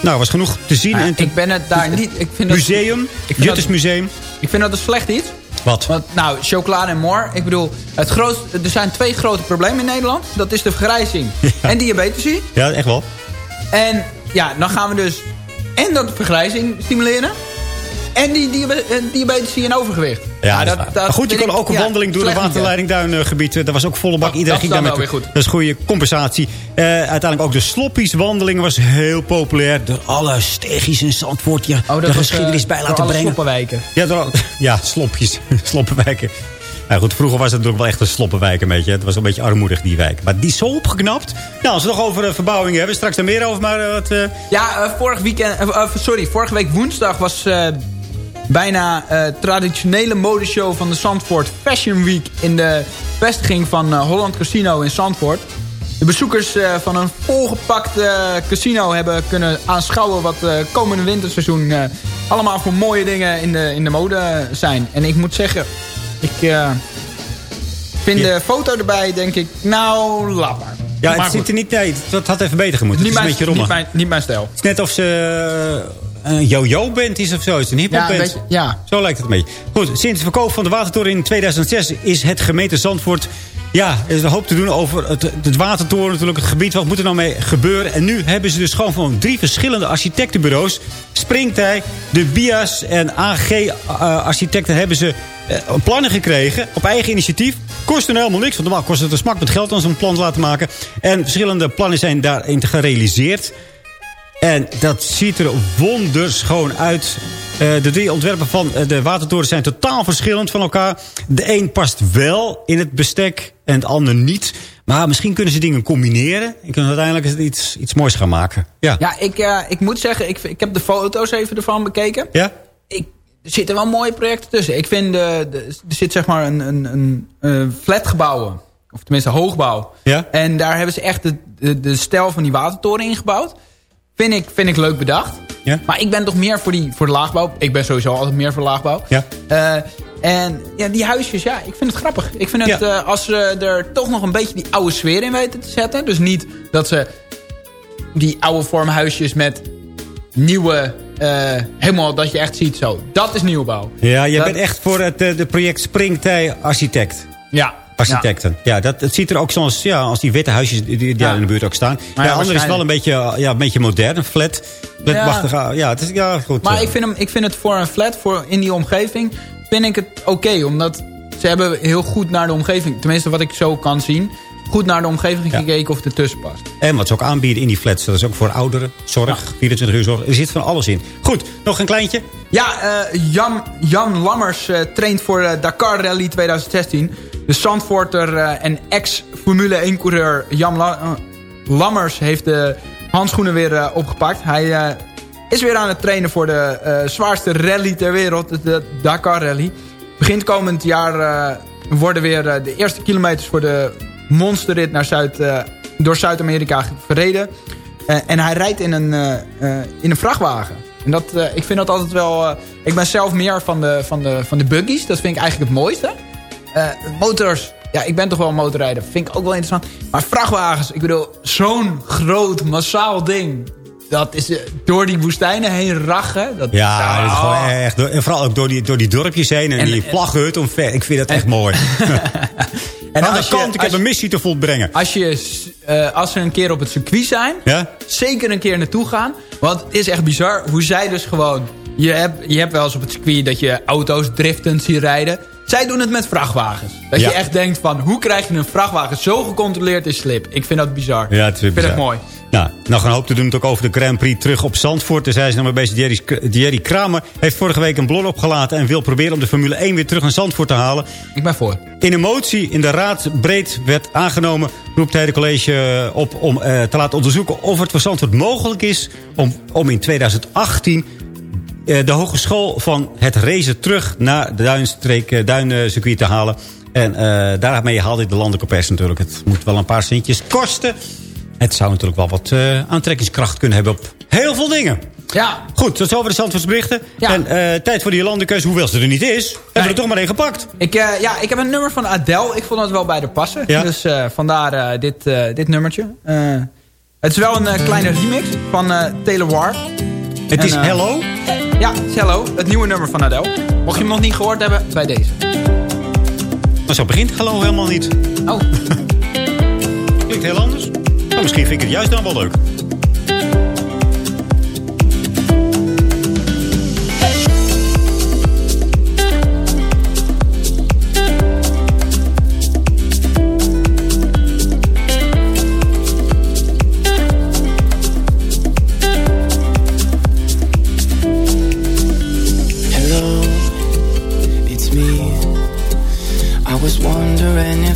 Nou, was genoeg te zien. Maar en te- ik ben het daar niet... Ik vind museum, dat- Museum. Ik vind dat een slecht iets. Wat? Want, nou, chocolade en more. Ik bedoel, het grootste, er zijn twee grote problemen in Nederland. Dat is de vergrijzing en diabetici. Ja, echt wel. En ja, dan gaan we dus en dat vergrijzing stimuleren. En die diabe- diabetici en overgewicht. Ja, Nou, dat, maar goed, je kon ook een wandeling doen slecht waterleiding Duingebied. Dat was ook volle bak. Iedereen ging daar met goed. Dat is goede compensatie. Eh, uiteindelijk ook de sloppieswandeling was heel populair. Door alle steegjes in Zandvoort je Oh, de geschiedenis eh, bij door laten brengen. sloppenwijken. Ja, door, ja, slopjes. Sloppenwijken. Ja, goed, vroeger was het natuurlijk wel echt een sloppenwijk een beetje. Het was een beetje armoedig, die wijk. Maar die is zo opgeknapt. Nou, als we het nog over eh, verbouwing hebben. Straks er meer over, maar wat... Ja, vorig weekend, sorry, vorige week woensdag was bijna eh traditionele modeshow van de Zandvoort Fashion Week in de vestiging van eh, Holland Casino in Zandvoort. De bezoekers eh, van een volgepakt casino hebben kunnen aanschouwen wat eh komende winterseizoen eh, allemaal voor mooie dingen in de, in de mode zijn. En ik moet zeggen, ik eh, vind de foto erbij, denk ik, nou, laat maar. ja, Maar het ziet er niet... Nee, het had even beter gemoeten. Niet het is mijn, een beetje rommelig. niet, mijn, niet mijn stijl. Het is net of ze een yo-yo-band is of zo. Het is een Ja, hip-hop een band. beetje, ja. Zo lijkt het een beetje. Goed, sinds het verkoop van de watertoren in 2006 is het gemeente Zandvoort... Ja, er is een hoop te doen over het, het watertoren natuurlijk, het gebied. Wat moet er nou mee gebeuren? En nu hebben ze dus gewoon van drie verschillende architectenbureaus. Springtij, de BIAS en AG-architecten hebben ze eh, plannen gekregen op eigen initiatief. Kost er helemaal niks, want normaal kost het een smak met geld om zo'n plan te laten maken. En verschillende plannen zijn daarin gerealiseerd. En dat ziet er wonderschoon uit. Eh, de drie ontwerpen van eh, de watertoren zijn totaal verschillend van elkaar. De een past wel in het bestek en het ander niet. Maar misschien kunnen ze dingen combineren. En kunnen uiteindelijk iets, iets moois gaan maken. Ja. Ja, ik, eh, ik moet zeggen, ik, ik heb de foto's even ervan bekeken. Ja? Ik, er zitten wel mooie projecten tussen. Ik vind, de, de- er zit zeg maar een, een, een, eh, flatgebouwen. Of tenminste hoogbouw. Ja? En daar hebben ze echt de, de, de stijl van die watertoren ingebouwd. Vind ik, vind ik leuk bedacht. Ja. Maar ik ben toch meer voor, die, voor de laagbouw. Ik ben sowieso altijd meer voor laagbouw. Ja. Eh, en ja, die huisjes, ja, ik vind het grappig. Ik vind het, eh, als ze er toch nog een beetje die oude sfeer in weten te zetten. Dus niet dat ze die oude vormhuisjes met nieuwe... eh, helemaal dat je echt ziet zo. Dat is nieuwbouw. Ja, je Dat- bent echt voor het de project Springtij architect. Ja. Architecten. Ja, dat, het ziet er ook zoals ja, als die witte huisjes die, die daar in de buurt ook staan. Maar ja, ja, ander is wel een beetje, eh, ja, een beetje modern, een flat. Flatmachtig. Ja. ja, het is ja, goed. Maar eh. ik vind, hem, ik vind het voor een flat, voor in die omgeving, vind ik het oké. omdat ze hebben heel goed naar de omgeving, tenminste wat ik zo kan zien, goed naar de omgeving gekeken of het ertussen past. En wat ze ook aanbieden in die flats. Dat is ook voor ouderen. Zorg, 24 uur zorg. Er zit van alles in. Goed, nog een kleintje. Ja, eh, Jan, Jan Lammers traint voor de Dakar Rally 2016. De Zandvoorter eh, en ex-Formule 1-coureur Jan eh, Lammers heeft de handschoenen weer eh, opgepakt. Hij is weer aan het trainen voor de zwaarste rally ter wereld, de Dakar Rally. Begint komend jaar worden weer de eerste kilometers voor de monsterrit naar Zuid, door Zuid-Amerika verreden. En hij rijdt in een, in een vrachtwagen. En dat, ik vind dat altijd wel... ik ben zelf meer van de, van, de, van de buggies. Dat vind ik eigenlijk het mooiste. Eh, motors... Ja, ik ben toch wel motorrijder. Vind ik ook wel interessant. Maar vrachtwagens, ik bedoel... Zo'n groot, massaal ding... Dat is eh, door die woestijnen heen rachen. Dat, Ja, dat is gewoon echt. door- En vooral ook door die, door die dorpjes heen. En, En- die vlaggenhut omver. Ik vind dat echt mooi. En Aan de kant, ik heb een missie te volbrengen. Als, je, eh, als ze een keer op het circuit zijn... Ja? zeker een keer naartoe gaan. Want het is echt bizar hoe zij dus gewoon... Je hebt, je hebt wel eens op het circuit dat je auto's driftend ziet rijden. Zij doen het met vrachtwagens. Dat Ja. je echt denkt van... hoe krijg je een vrachtwagen zo gecontroleerd in slip? Ik vind dat bizar. Ja, het is ik vind het mooi. Nou, nog een hoop te doen het ook over de Grand Prix terug op Zandvoort. Daar zijn ze nog mee bezig. Jerry, Jerry Kramer heeft vorige week een blog opgelaten... en wil proberen om de Formule 1 weer terug naar Zandvoort te halen. Ik ben voor. In een motie in de raad breed werd aangenomen... roept hij de college op om eh, te laten onderzoeken... of het voor Zandvoort mogelijk is om, om in 2018... eh, de hogeschool van het racen terug naar de Duinstreek, eh, Duincircuit te halen. En eh, daarmee haalde ik de landelijke pers natuurlijk. Het moet wel een paar centjes kosten. Het zou natuurlijk wel wat aantrekkingskracht kunnen hebben op heel veel dingen. Ja. Goed, dat is over de Zandvoortsberichten. Ja. En tijd voor die landenkeus, hoewel ze er niet is. Hebben we er toch maar één gepakt. Ik, ja, ik heb een nummer van Adele. Ik vond het wel bij de passen. Ja. Dus vandaar dit, dit nummertje. Het is wel een kleine remix van Taylor Ward. Het En, is Hello. Ja, Hello. Het nieuwe nummer van Adele. Mocht je hem nog niet gehoord hebben, bij deze. Maar zo begint Hello helemaal niet. Oh. Klinkt heel anders. Maar misschien vind ik het juist dan wel leuk.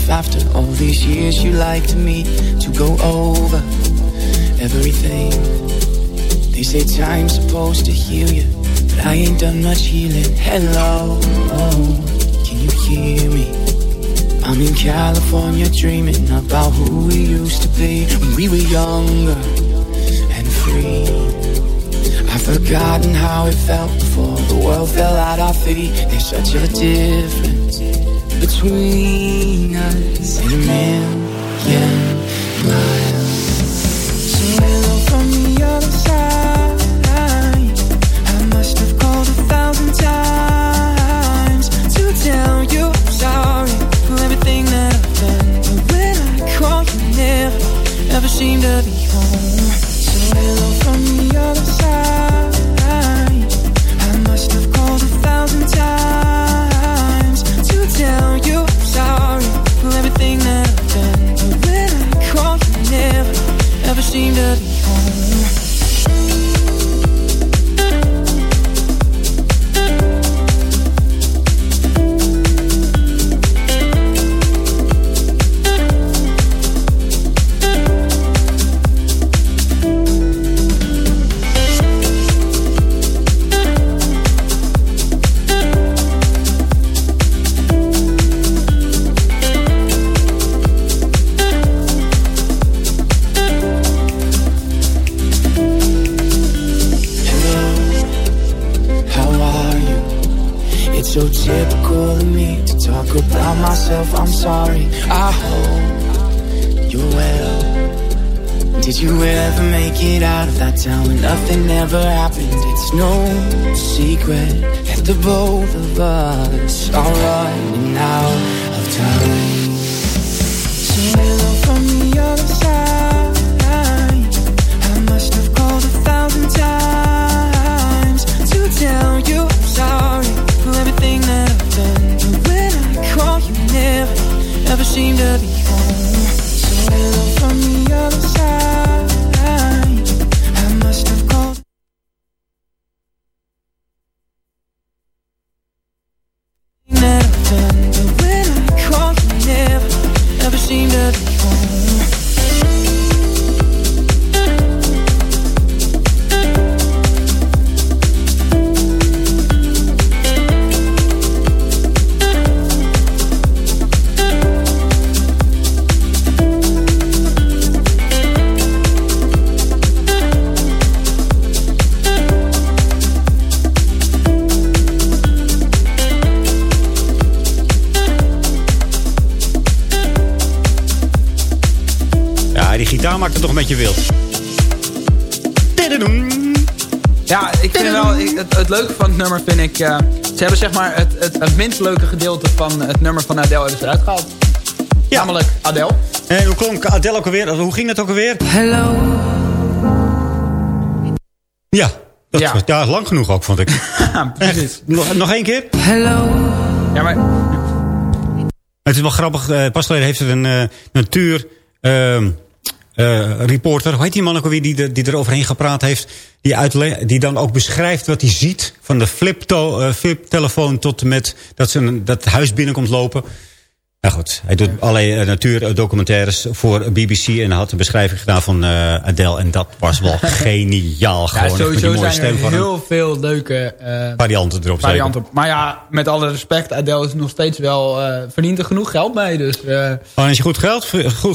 If after all these years you liked me to go over everything. They say time's supposed to heal you, but I ain't done much healing. Hello, oh, can you hear me? I'm in California dreaming about who we used to be when we were younger and free. I've forgotten how it felt before the world fell at our feet. There's such a difference between us and a million miles. So hello from the other side. I must have called a thousand times to tell you I'm sorry for everything that I've done. But when I call, you never, never seem to be home. Out of that town when nothing ever happened? It's no secret that the both of us are running out of time. So hello from the other side. I must have called a thousand times to tell you I'm sorry for everything that I've done. But when I call, you never, never seem to be een beetje wild. Ja, ik vind wel, ik- het, het leuke van het nummer vind ik... eh, ze hebben zeg maar het, het, het minst leuke gedeelte van het nummer van Adele hebben ze eruit gehaald. Namelijk Adele. En hoe klonk Adele ook alweer? Hoe ging dat ook alweer? Hello. Ja, dat Ja. Was, ja, lang genoeg ook, vond ik. Precies. Nog, nog één keer? Hello. Ja, maar... Het is wel grappig. eh, pas geleden heeft er een eh, natuur... ehm, eh, reporter, hoe heet die man ook alweer die, die er overheen gepraat heeft... Die, die dan ook beschrijft wat hij ziet... van de eh, fliptelefoon tot en met dat, ze een, dat huis binnenkomt lopen... Nou goed, hij doet allerlei eh, naturdocumentaires voor BBC... en had een beschrijving gedaan van eh, Adele. En dat was wel geniaal. Gewoon Ja, sowieso mooie zijn stem er hem. heel veel leuke eh, Varianten erop varianten. Maar ja, met alle respect, Adele is nog steeds wel... eh verdient er genoeg geld mee, dus... Oh, als je goed geld,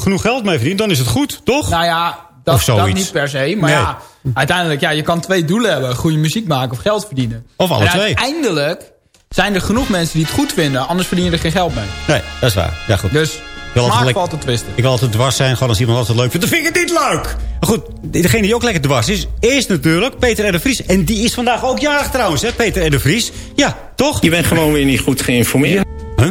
genoeg geld mee verdient, dan is het goed, toch? Nou ja, dat, dat niet per se. Maar Nee. ja, uiteindelijk, ja, je kan twee doelen hebben. Goede muziek maken of geld verdienen. Of alle en twee. uiteindelijk zijn er genoeg mensen die het goed vinden. Anders verdien je er geen geld mee. Nee, dat is waar. Ja, goed. Dus smaak valt te twisten. Ik wil altijd dwars zijn, gewoon als iemand altijd leuk vindt. Dan vind ik het niet leuk! Maar goed, degene die ook lekker dwars is, is natuurlijk Peter R. de Vries. En die is vandaag ook jarig trouwens, hè, Peter R. de Vries. Ja, toch? Je bent gewoon weer niet goed geïnformeerd. Huh?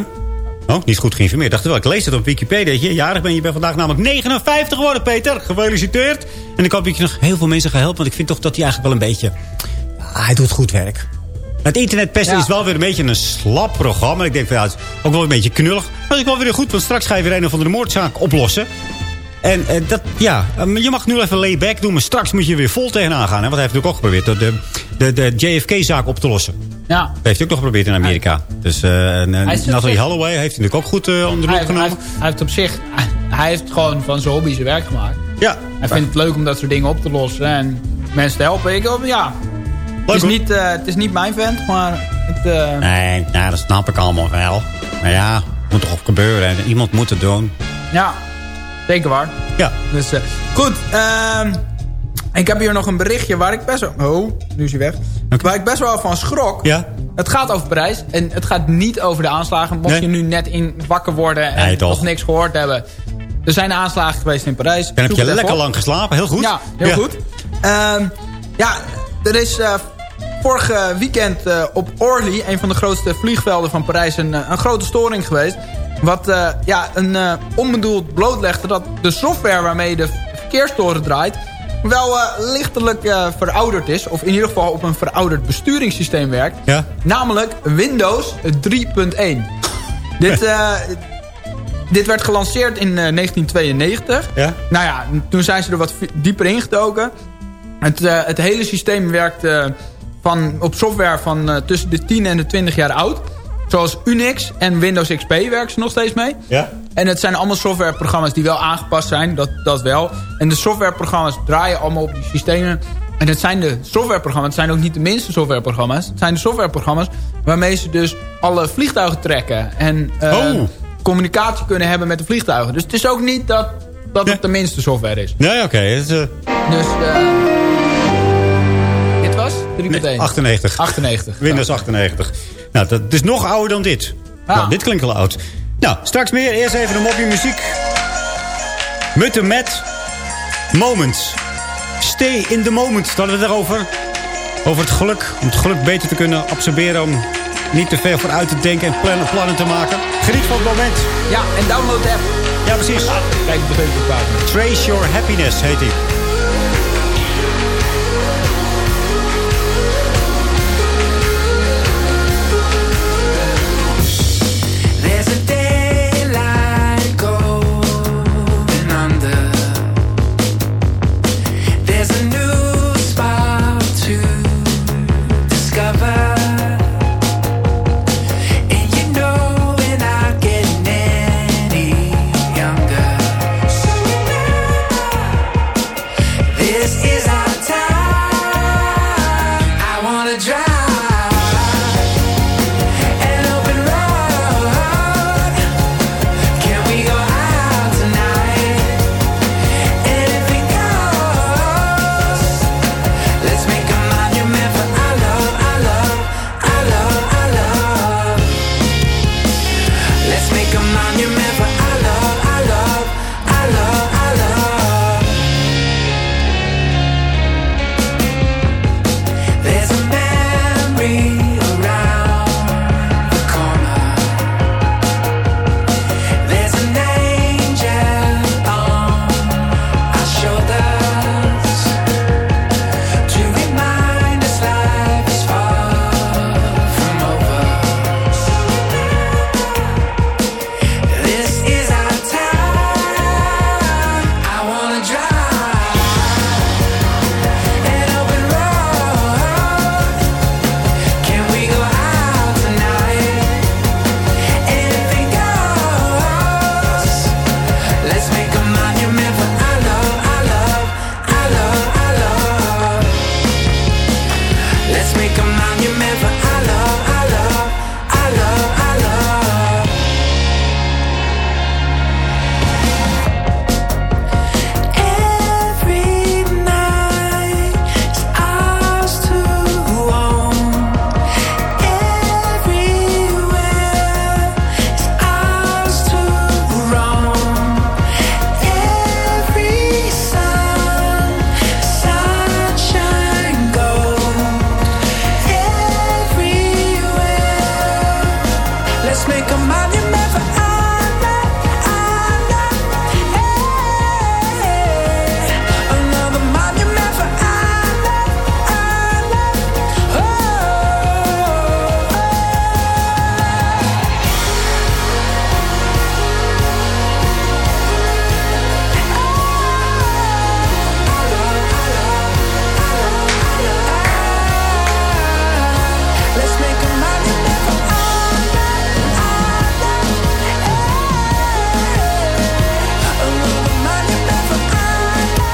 Oh, niet goed geïnformeerd. Dacht wel, ik lees het op Wikipedia. Dat je jarig bent. Je bent vandaag namelijk 59 geworden, Peter. Gefeliciteerd. En ik hoop dat je nog heel veel mensen gaat helpen. Want ik vind toch dat hij eigenlijk wel een beetje... Ja, hij doet goed werk. Het internetpesten Ja. is wel weer een beetje een slap programma. Ik denk van ja, het is ook wel een beetje knullig. Maar dat is wel weer goed, want straks ga je weer een of andere moordzaak oplossen. En eh, dat, ja, eh, je mag nu even layback doen, maar straks moet je weer vol tegenaan gaan. Hè? Want hij heeft natuurlijk ook geprobeerd de, de, de JFK-zaak op te lossen. Ja. Dat heeft hij ook nog geprobeerd in Amerika. Dus eh, en, Hij Natalie Holloway heeft hij natuurlijk ook goed eh, onder de Hij, loep hij, genomen. heeft, hij heeft op zich... Hij, hij heeft gewoon van zijn hobby zijn werk gemaakt. Ja. Hij vindt het leuk om dat soort dingen op te lossen. En mensen te helpen. Ik, ja, het, is niet, eh, het is niet mijn vent, maar... Het, eh, Nee, nou, dat snap ik allemaal wel. Maar ja, het moet toch gebeuren. En iemand moet het doen. Ja, zeker waar. Ja. Dus, eh, goed, ehm, ik heb hier nog een berichtje waar ik best wel... Oh, nu is hij weg. Waar ik best wel van schrok. Ja. Het gaat over Parijs en het gaat niet over de aanslagen. Mocht Nee. je nu net in wakker worden en Nee, toch. nog niks gehoord hebben. Er zijn aanslagen geweest in Parijs. Dan heb je lekker op. lang geslapen. Heel goed. Ja, heel Ja. goed. Ehm, ja, er is eh, vorig weekend eh, op Orly, een van de grootste vliegvelden van Parijs, een, eh, een grote storing geweest. Wat ja, een onbedoeld blootlegde dat de software waarmee de verkeerstoren draait... wel lichtelijk verouderd is. Of in ieder geval op een verouderd besturingssysteem werkt. Ja. Namelijk Windows 3.1. Dit, dit werd gelanceerd in eh, 1992. Ja. Nou ja, toen zijn ze er wat dieper ingedoken. Het, eh, het hele systeem werkt eh, van, op software van eh, tussen de 10 en de 20 jaar oud. Zoals Unix en Windows XP werken ze nog steeds mee. Ja. En het zijn allemaal softwareprogramma's die wel aangepast zijn. Dat, dat wel. En de softwareprogramma's draaien allemaal op die systemen. En het zijn de softwareprogramma's. Het zijn ook niet de minste softwareprogramma's. Het zijn de softwareprogramma's waarmee ze dus alle vliegtuigen trekken. En Oh. communicatie kunnen hebben met de vliegtuigen. Dus het is ook niet dat, dat het de minste software is. Nee, oké. eh, Dus eh dit was 3.1. 98. 98. Windows 98. Nou, dat is nog ouder dan dit. Nou, dit klinkt wel oud. Nou, straks meer. Eerst even een mopje muziek. Mutte met Moments. Stay in the moment. Dat hadden we erover. Over het geluk. Om het geluk beter te kunnen absorberen. Om niet te ver vooruit te denken en plannen, plannen te maken. Geniet van het moment. Ja, en download de app. Ja, precies. Kijk op de. Trace Your Happiness heet die.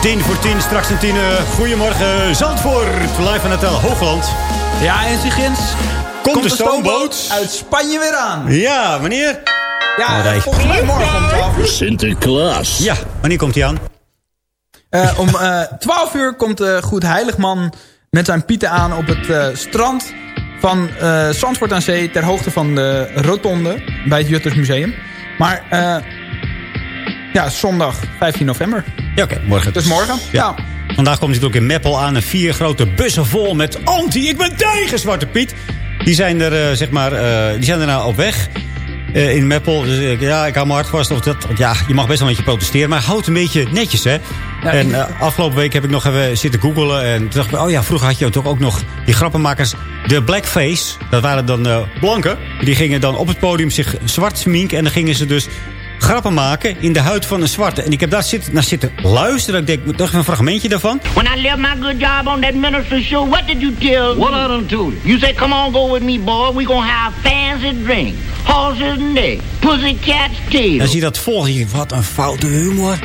10 voor 10, straks een 10. eh, goedemorgen, Zandvoort. Live van het eh, Hoogland. Ja, en Sigins. Komt de stoomboot? uit Spanje weer aan. Ja, wanneer? Ja, Oh, nee. volgens mij morgen om 12 uur. Sinterklaas. Ja, wanneer komt hij aan? Eh, om eh 12 uur komt de Goed Heiligman met zijn pieten aan op het strand van eh Zandvoort aan Zee... ter hoogte van de rotonde bij het Jutters Museum. Maar eh, ja, zondag 15 november. Ja, oké, morgen. Dus morgen, ja. Vandaag komt ook in Meppel aan. En vier grote bussen vol met anti. Ik ben tegen Zwarte Piet. Die zijn er, eh, zeg maar, eh, die zijn er nou op weg. eh, in Meppel. Dus ja, ik hou me hard vast. Of dat, ja, je mag best wel een beetje protesteren. Maar houd een beetje netjes, hè. en afgelopen week heb ik nog even zitten googelen. En toen dacht ik, oh ja, vroeger had je toch ook nog die grappenmakers. De blackface, dat waren dan eh, blanken. Die gingen dan op het podium zich zwart sminken. En dan gingen ze dus grappen maken in de huid van een zwarte. En ik heb daar zitten, naar zitten luisteren. Ik denk, ik moet nog even een fragmentje daarvan. When I left my good job on that minister show, what did you tell me? What I done told you? You said, come on, go with me, boy. We gonna have fancy drink, horses neck, pussycat's tail. Dan zie je dat volgen. Je, Wat een foute humor.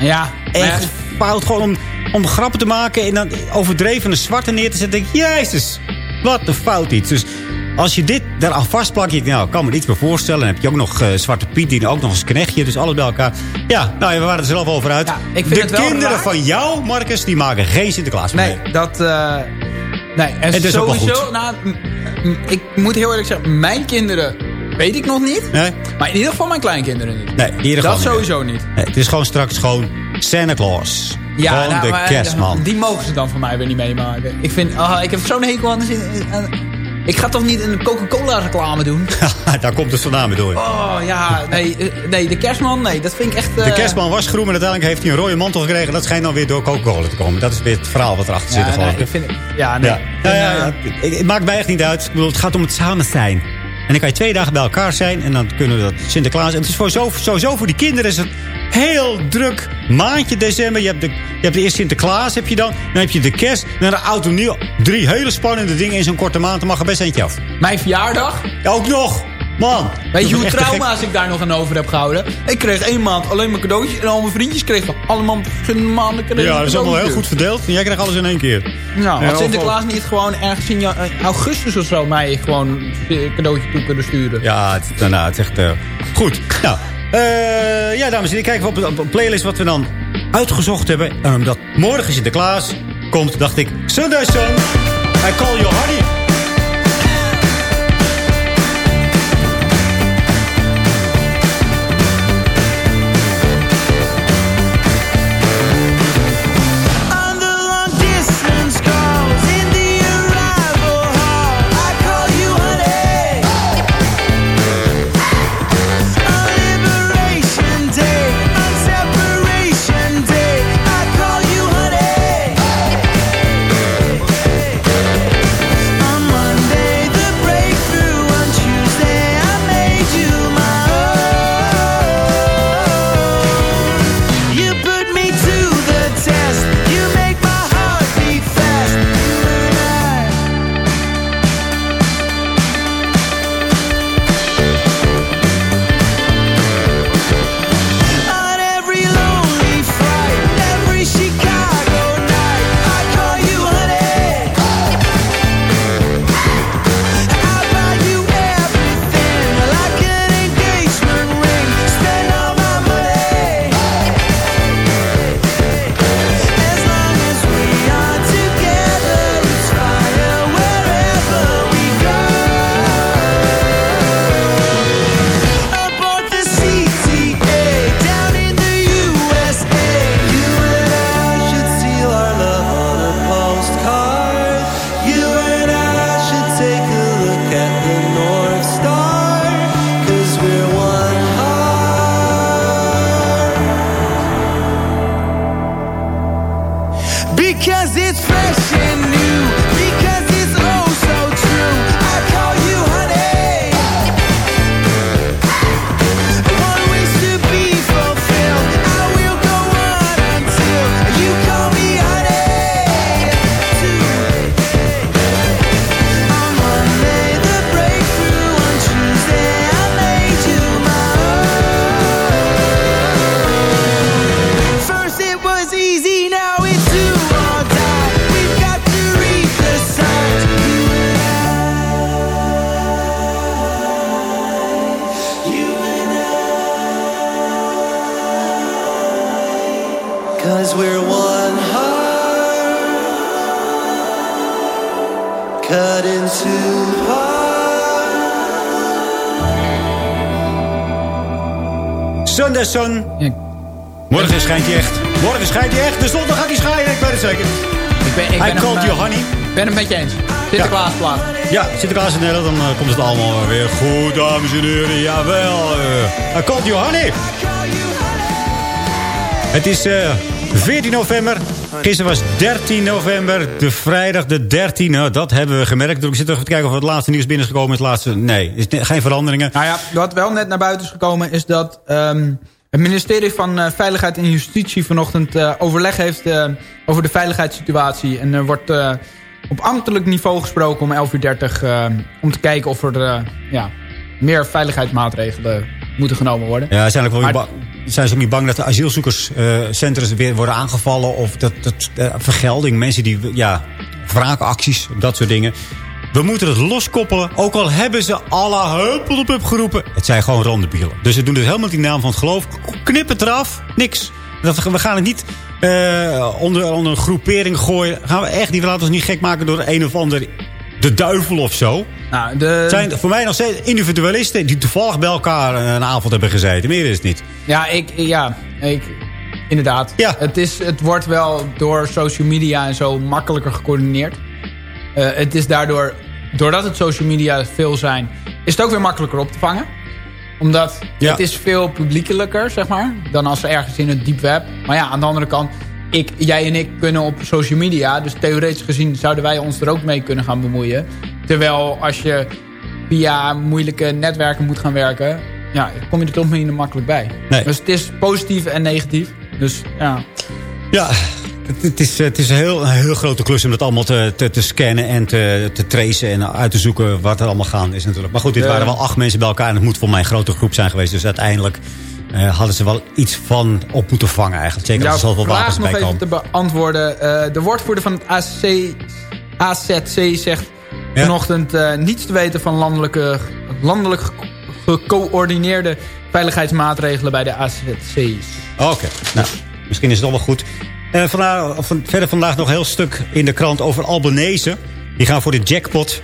Ja, echt fout. Gewoon om, om grappen te maken en dan overdreven een zwarte neer te zetten. Denk ik, jezus, wat een fout iets. Dus als je dit daaraan vastplakt, je, nou, ik kan me er iets bij voorstellen. Dan heb je ook nog eh, Zwarte Piet, die ook nog eens knechtje. Dus alles bij elkaar. Ja, nou, ja, we waren er zelf over uit. ik vind de het wel kinderen raar. van jou, Marcus, die maken geen Sinterklaas meer. Nee, dat... eh, Nee, en, dat sowieso, nou, ik moet heel eerlijk zeggen, mijn kinderen weet ik nog niet. Nee? Maar in ieder geval mijn kleinkinderen niet. Nee, in ieder Dat geval sowieso niet. Nee, het is gewoon straks gewoon Santa Claus. gewoon nou, de maar, kerstman. Die mogen ze dan van mij weer niet meemaken. Ik vind, ah, ik heb zo'n hekel aan de zin. aan- ik ga toch niet een Coca-Cola reclame doen? Daar komt het vandaan mee door. Oh ja, nee, eh, nee, de kerstman, nee, dat vind ik echt... eh, De kerstman was groen en uiteindelijk heeft hij een rode mantel gekregen. Dat schijnt dan weer door Coca-Cola te komen. Dat is weer het verhaal wat erachter Ja, zit. nee, ik. ik vind, ja, nee. Ja. Ja, ja, ja. Het maakt mij echt niet uit. Ik bedoel, het gaat om het samen zijn. En dan kan je twee dagen bij elkaar zijn. En dan kunnen we dat Sinterklaas. En het is voor zo, sowieso voor die kinderen is het heel druk. Maandje december. Je hebt, de, je hebt de eerste Sinterklaas heb je dan. Dan heb je de kerst. Dan de oud en nieuw. Drie hele spannende dingen in zo'n korte maand. Dan mag er best eentje af. Mijn verjaardag? Ja, ook nog. Man. Weet je hoe trauma's ik daar nog aan over heb gehouden? Ik kreeg één maand alleen maar cadeautjes. En al mijn vriendjes kregen allemaal verschillende maanden cadeautjes. Ja, dat is allemaal heel goed verdeeld. En jij krijgt alles in één keer. Nou, had Sinterklaas niet gewoon ergens in eh, augustus of zo mij gewoon een cadeautje toe kunnen sturen? Ja, het, nou, het is echt eh, goed. Nou, eh, ja, dames en heren, kijken we op, een playlist wat we dan uitgezocht hebben. En omdat morgen Sinterklaas komt, dacht ik... Sunday Song, I call you honey. Morgen schijnt hij echt. Morgen schijnt hij echt. De zondag gaat hij schijnen, ik weet het zeker. Ik ben, ik I ben called hem, you eh, honey. Ik ben het met je eens. Sinterklaas plaat. Ja, Sinterklaas in Nederland, dan eh, komt het allemaal weer goed, dames en heren. Jawel. eh I called you honey. Het is eh 14 november. Gisteren was 13 november. De vrijdag de 13e. Nou, dat hebben we gemerkt. Dus ik zit even te kijken of het laatste nieuws binnen is laatste, nee, is geen veranderingen. Nou ja, wat wel net naar buiten is gekomen is dat ehm, het ministerie van eh, Veiligheid en Justitie vanochtend eh, overleg heeft eh, over de veiligheidssituatie. En er wordt op ambtelijk niveau gesproken om 11.30 uur om te kijken of er ja, meer veiligheidsmaatregelen moeten genomen worden. Ja, zijn, ook wel weer Maar- zijn ze ook niet bang dat de asielzoekerscentra weer worden aangevallen? Of dat, dat eh, vergelding, mensen die, ja, wraakacties, dat soort dingen. We moeten het loskoppelen. Ook al hebben ze alle huppel op up geroepen. Het zijn gewoon ronde bielen. Dus ze doen het helemaal in naam van het geloof. Knip het eraf. Niks. We gaan het niet eh, onder, onder een groepering gooien. Gaan we echt niet, we laten ons niet gek maken door een of ander... De duivel of zo. Nou, de... Het zijn voor mij nog steeds individualisten... die toevallig bij elkaar een avond hebben gezeten. Meer is het niet. Ja, ik, ja, ik, inderdaad. Ja. Het, is, het wordt wel door social media en zo makkelijker gecoördineerd. Eh, het is daardoor, doordat het social media veel zijn, is het ook weer makkelijker op te vangen. Omdat Ja. het is veel publiekelijker, zeg maar, dan als er ergens in het deep web. Maar ja, aan de andere kant, ik, jij en ik kunnen op social media, dus theoretisch gezien zouden wij ons er ook mee kunnen gaan bemoeien. Terwijl als je via moeilijke netwerken moet gaan werken, ja, kom je er toch minder makkelijk bij. Nee. Dus het is positief en negatief. Dus ja. Ja, het, is, het is een heel, een heel grote klus om dat allemaal te, te, te scannen en te, te tracen en uit te zoeken wat er allemaal gaan is natuurlijk. Maar goed, dit waren wel acht mensen bij elkaar en het moet voor mij een grote groep zijn geweest. Dus uiteindelijk eh, hadden ze wel iets van op moeten vangen eigenlijk. Zeker als er zoveel wapens vraag nog bij even komen. te beantwoorden. Eh, de woordvoerder van het AC, AZC zegt Ja. vanochtend eh, niets te weten van landelijke, landelijk ge- gecoördineerde veiligheidsmaatregelen bij de AZC's. Oké, nou, misschien is het allemaal goed. Vandaag, van- verder vandaag nog een heel stuk in de krant over Albanese. Die gaan voor de jackpot.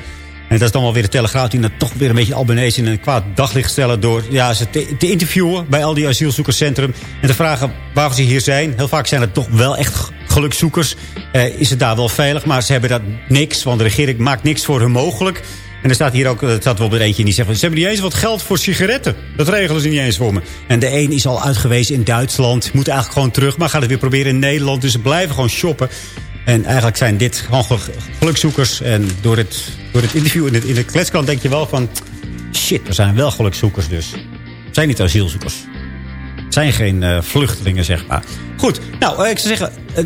En dat is dan wel weer de Telegraaf die dan toch weer een beetje Albanese in een kwaad daglicht stellen... door ja, ze te, te interviewen bij al die asielzoekerscentrum... en te vragen waarvoor ze hier zijn. Heel vaak zijn het toch wel echt gelukzoekers. Eh, is het daar wel veilig, maar ze hebben daar niks... want de regering maakt niks voor hun mogelijk... En er staat hier ook, er staat wel weer eentje die zegt... ze hebben niet eens wat geld voor sigaretten. Dat regelen ze niet eens voor me. En de een is al uitgewezen in Duitsland. Moet eigenlijk gewoon terug, maar gaat het weer proberen in Nederland. Dus ze blijven gewoon shoppen. En eigenlijk zijn dit gewoon gel- gelukzoekers. En door het, door het interview in de, in de kletskrant denk je wel van... Shit, er zijn wel gelukzoekers dus. Het zijn niet asielzoekers. Het zijn geen eh, vluchtelingen, zeg maar. Goed, nou, eh, ik zou zeggen... eh,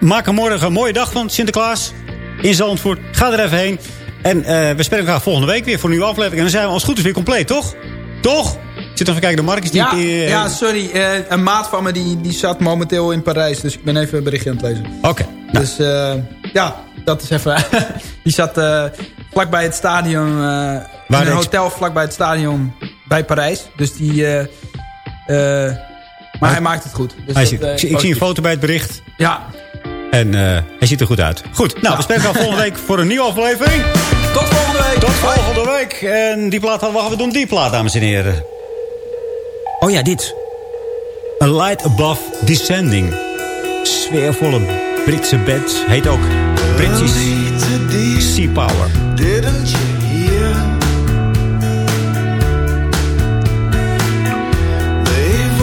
maak er morgen een mooie dag van, Sinterklaas. In Zandvoort. Ga er even heen. En we spreken elkaar volgende week weer voor een nieuwe aflevering. En dan zijn we als het goed is weer compleet, toch? Toch? Ik zit even kijken, de Marcus die... Ja, ja sorry. een maat van me die, die zat momenteel in Parijs. Dus ik ben even een berichtje aan het lezen. Oké. Dus eh, ja, dat is even... die zat eh, vlakbij het stadion... eh, in een hotel vlakbij het stadion bij Parijs. Dus die... maar hij maakt het goed. Dus hij dat, ziet, ik, zie- een foto bij het bericht. Ja. En hij ziet er goed uit. Goed, nou, we spreken elkaar volgende week voor een nieuwe aflevering. Tot volgende week. Tot volgende week. En die plaat hadden we, we doen die plaat, dames en heren. Oh ja, dit. A Light Above Descending. Sfeervolle Britse band. Heet ook British Sea Power. Didn't you hear? They've